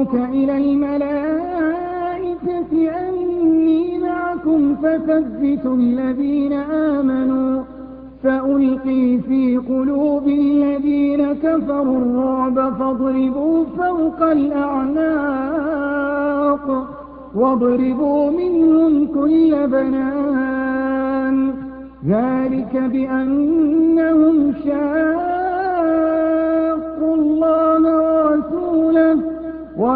ربك إلى الملائكة أني معكم فثبتوا الذين آمنوا فألقي في قلوب الذين كفروا الرعب فاضربوا فوق الأعناق واضربوا منهم كل بنان ذلك بأنهم شاقوا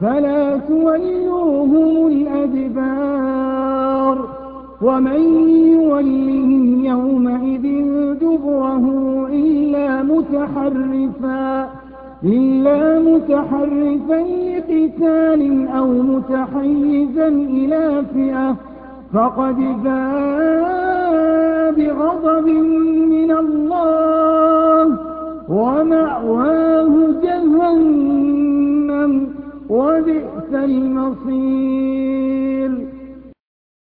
فلا تولوهم الأدبار ومن يولهم يومئذ دبره إلا متحرفا إلا متحرفا لقتال أو متحيزا إلى فئة فقد باء المصير.